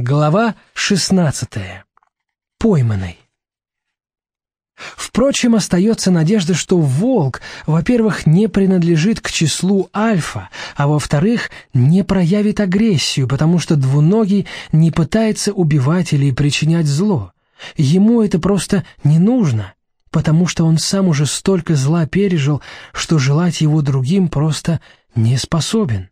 Глава 16. Пойманный. Впрочем, остается надежда, что волк, во-первых, не принадлежит к числу альфа, а во-вторых, не проявит агрессию, потому что двуногий не пытается убивать или причинять зло. Ему это просто не нужно, потому что он сам уже столько зла пережил, что желать его другим просто не способен.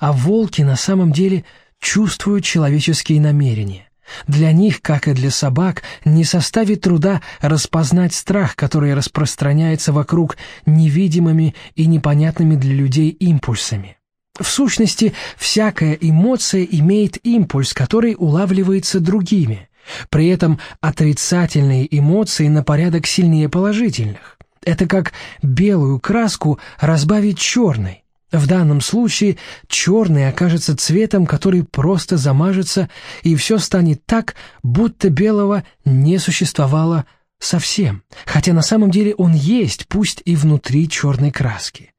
А волки на самом деле – чувствуют человеческие намерения. Для них, как и для собак, не составит труда распознать страх, который распространяется вокруг невидимыми и непонятными для людей импульсами. В сущности, всякая эмоция имеет импульс, который улавливается другими. При этом отрицательные эмоции на порядок сильнее положительных. Это как белую краску разбавить черной. В данном случае черный окажется цветом, который просто замажется, и все станет так, будто белого не существовало совсем, хотя на самом деле он есть, пусть и внутри черной краски.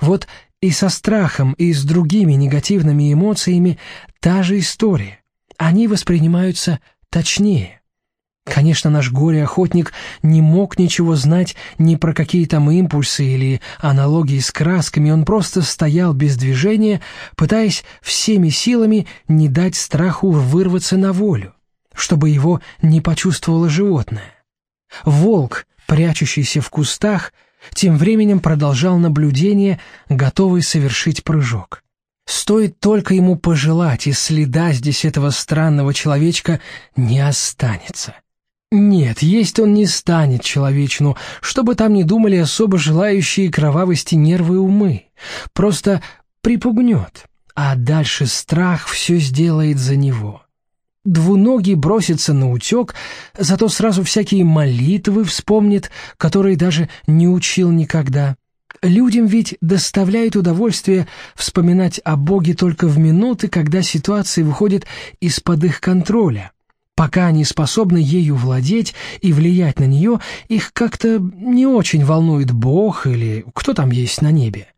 Вот и со страхом, и с другими негативными эмоциями та же история. Они воспринимаются точнее. Конечно, наш горе-охотник не мог ничего знать ни про какие там импульсы или аналогии с красками, он просто стоял без движения, пытаясь всеми силами не дать страху вырваться на волю, чтобы его не почувствовало животное. Волк, прячущийся в кустах, тем временем продолжал наблюдение, готовый совершить прыжок. Стоит только ему пожелать, и следа здесь этого странного человечка не останется. Нет, есть он не станет человечину, чтобы там не думали особо желающие кровавости нервы и умы. Просто припугнет, а дальше страх все сделает за него. Двуногий бросится на утек, зато сразу всякие молитвы вспомнит, которые даже не учил никогда. Людям ведь доставляет удовольствие вспоминать о Боге только в минуты, когда ситуация выходит из-под их контроля. Пока они способны ею владеть и влиять на нее, их как-то не очень волнует Бог или кто там есть на небе.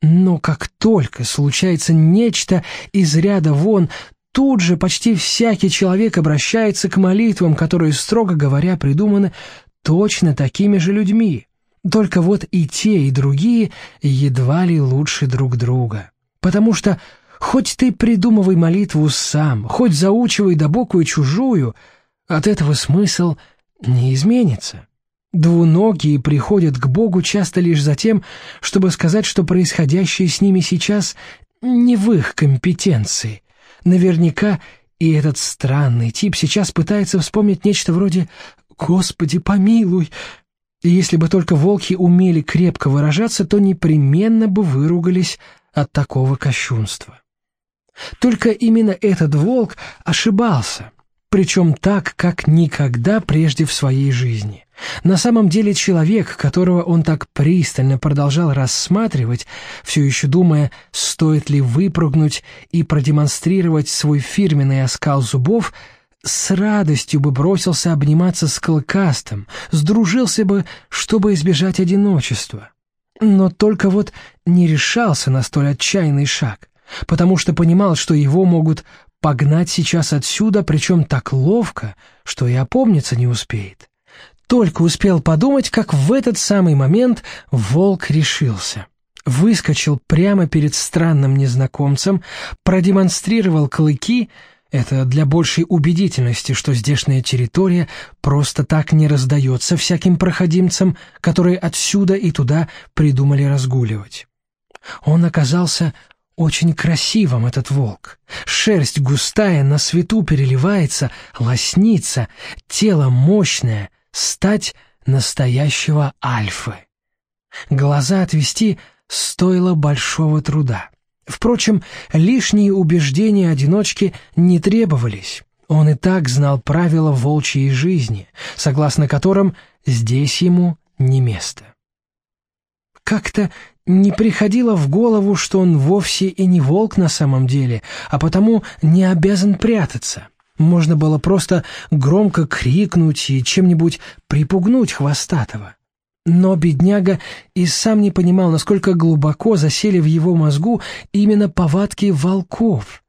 Но как только случается нечто из ряда вон, тут же почти всякий человек обращается к молитвам, которые, строго говоря, придуманы точно такими же людьми. Только вот и те, и другие едва ли лучше друг друга. Потому что Хоть ты придумывай молитву сам, хоть заучивай добокую чужую, от этого смысл не изменится. Двуногие приходят к Богу часто лишь за тем, чтобы сказать, что происходящее с ними сейчас не в их компетенции. Наверняка и этот странный тип сейчас пытается вспомнить нечто вроде «Господи, помилуй!» И если бы только волки умели крепко выражаться, то непременно бы выругались от такого кощунства. Только именно этот волк ошибался, причем так, как никогда прежде в своей жизни. На самом деле человек, которого он так пристально продолжал рассматривать, все еще думая, стоит ли выпрыгнуть и продемонстрировать свой фирменный оскал зубов, с радостью бы бросился обниматься с клыкастым, сдружился бы, чтобы избежать одиночества. Но только вот не решался на столь отчаянный шаг потому что понимал, что его могут погнать сейчас отсюда, причем так ловко, что и опомниться не успеет. Только успел подумать, как в этот самый момент волк решился. Выскочил прямо перед странным незнакомцем, продемонстрировал клыки, это для большей убедительности, что здешняя территория просто так не раздается всяким проходимцам, которые отсюда и туда придумали разгуливать. Он оказался очень красивым этот волк. Шерсть густая, на свету переливается, лоснится, тело мощное, стать настоящего альфы. Глаза отвести стоило большого труда. Впрочем, лишние убеждения одиночки не требовались. Он и так знал правила волчьей жизни, согласно которым здесь ему не место. Как-то не приходило в голову, что он вовсе и не волк на самом деле, а потому не обязан прятаться. Можно было просто громко крикнуть и чем-нибудь припугнуть хвостатого. Но бедняга и сам не понимал, насколько глубоко засели в его мозгу именно повадки волков.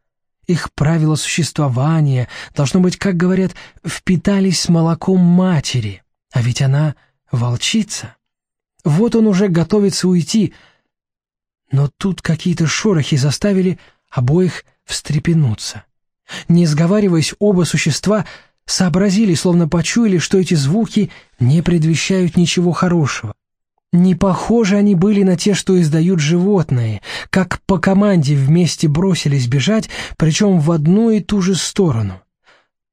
Их правила существования, должно быть, как говорят, впитались с молоком матери, а ведь она волчица. Вот он уже готовится уйти, но тут какие-то шорохи заставили обоих встрепенуться. Не сговариваясь, оба существа сообразили, словно почуяли, что эти звуки не предвещают ничего хорошего. Не похожи они были на те, что издают животные, как по команде вместе бросились бежать, причем в одну и ту же сторону.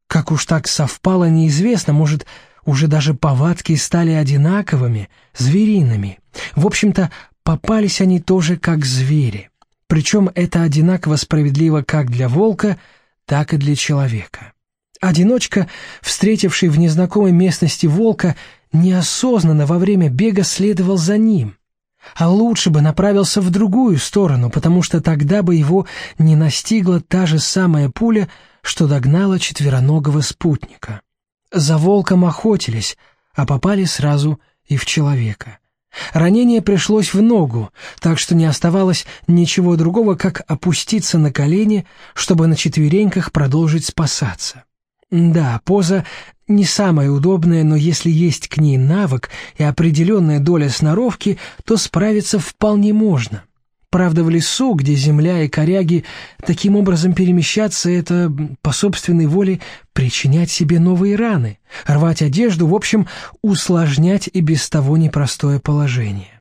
Как уж так совпало, неизвестно, может, уже даже повадки стали одинаковыми, звериными. В общем-то, попались они тоже как звери. Причем это одинаково справедливо как для волка, так и для человека. Одиночка, встретивший в незнакомой местности волка, неосознанно во время бега следовал за ним. А лучше бы направился в другую сторону, потому что тогда бы его не настигла та же самая пуля, что догнала четвероногого спутника. За волком охотились, а попали сразу и в человека. Ранение пришлось в ногу, так что не оставалось ничего другого, как опуститься на колени, чтобы на четвереньках продолжить спасаться. Да, поза не самая удобная, но если есть к ней навык и определенная доля сноровки, то справиться вполне можно. Правда, в лесу, где земля и коряги таким образом перемещаться, это по собственной воле причинять себе новые раны, рвать одежду, в общем, усложнять и без того непростое положение.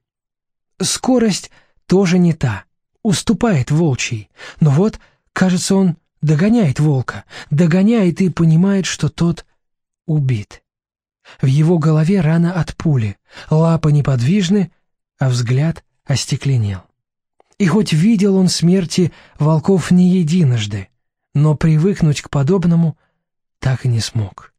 Скорость тоже не та, уступает волчий, но вот, кажется, он догоняет волка, догоняет и понимает, что тот убит. В его голове рана от пули, лапы неподвижны, а взгляд остекленел. И хоть видел он смерти волков не единожды, но привыкнуть к подобному так и не смог.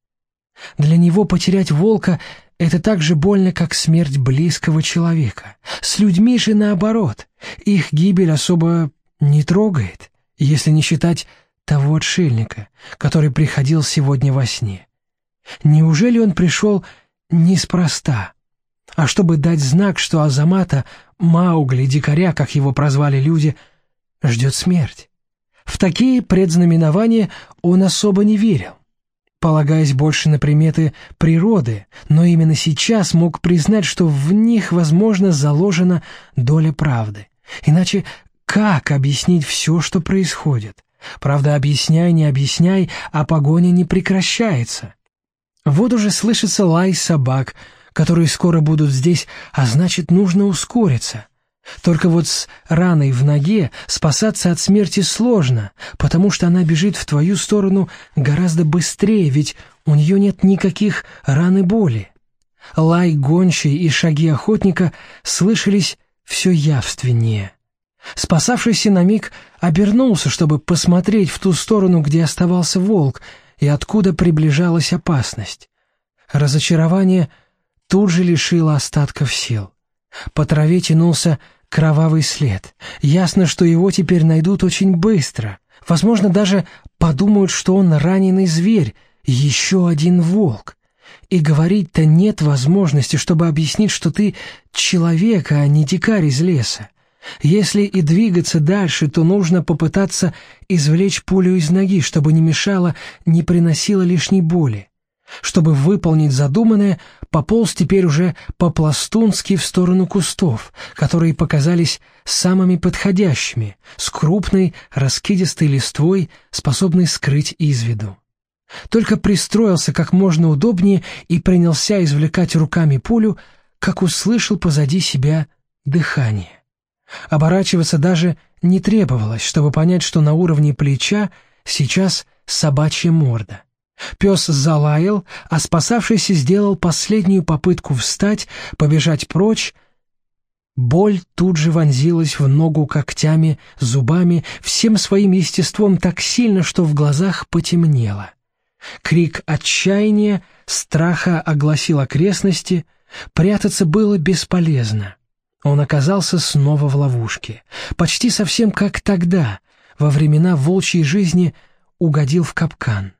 Для него потерять волка — это так же больно, как смерть близкого человека. С людьми же наоборот, их гибель особо не трогает, если не считать того отшельника, который приходил сегодня во сне. Неужели он пришел неспроста, а чтобы дать знак, что Азамата, Маугли, дикаря, как его прозвали люди, ждет смерть? В такие предзнаменования он особо не верил, полагаясь больше на приметы природы, но именно сейчас мог признать, что в них, возможно, заложена доля правды. Иначе как объяснить все, что происходит? Правда, объясняй, не объясняй, а погоня не прекращается. Вот уже слышится лай собак, которые скоро будут здесь, а значит, нужно ускориться. Только вот с раной в ноге спасаться от смерти сложно, потому что она бежит в твою сторону гораздо быстрее, ведь у нее нет никаких ран и боли. Лай гончей и шаги охотника слышались все явственнее. Спасавшийся на миг обернулся, чтобы посмотреть в ту сторону, где оставался волк, и откуда приближалась опасность. Разочарование тут же лишило остатков сил. По траве тянулся кровавый след. Ясно, что его теперь найдут очень быстро. Возможно, даже подумают, что он раненый зверь, еще один волк. И говорить-то нет возможности, чтобы объяснить, что ты человек, а не дикарь из леса. Если и двигаться дальше, то нужно попытаться извлечь пулю из ноги, чтобы не мешало, не приносило лишней боли. Чтобы выполнить задуманное, пополз теперь уже по-пластунски в сторону кустов, которые показались самыми подходящими, с крупной, раскидистой листвой, способной скрыть из виду. Только пристроился как можно удобнее и принялся извлекать руками пулю, как услышал позади себя дыхание. Оборачиваться даже не требовалось, чтобы понять, что на уровне плеча сейчас собачья морда. Пес залаял, а спасавшийся сделал последнюю попытку встать, побежать прочь. Боль тут же вонзилась в ногу когтями, зубами, всем своим естеством так сильно, что в глазах потемнело. Крик отчаяния, страха огласил окрестности, прятаться было бесполезно. Он оказался снова в ловушке. Почти совсем как тогда, во времена волчьей жизни, угодил в капкан.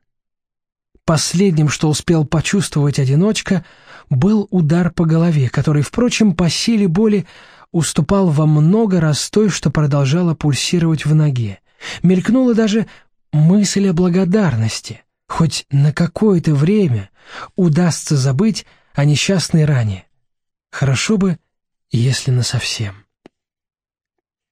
Последним, что успел почувствовать одиночка, был удар по голове, который, впрочем, по силе боли уступал во много раз той, что продолжала пульсировать в ноге. Мелькнула даже мысль о благодарности, хоть на какое-то время удастся забыть о несчастной ране. Хорошо бы, если насовсем.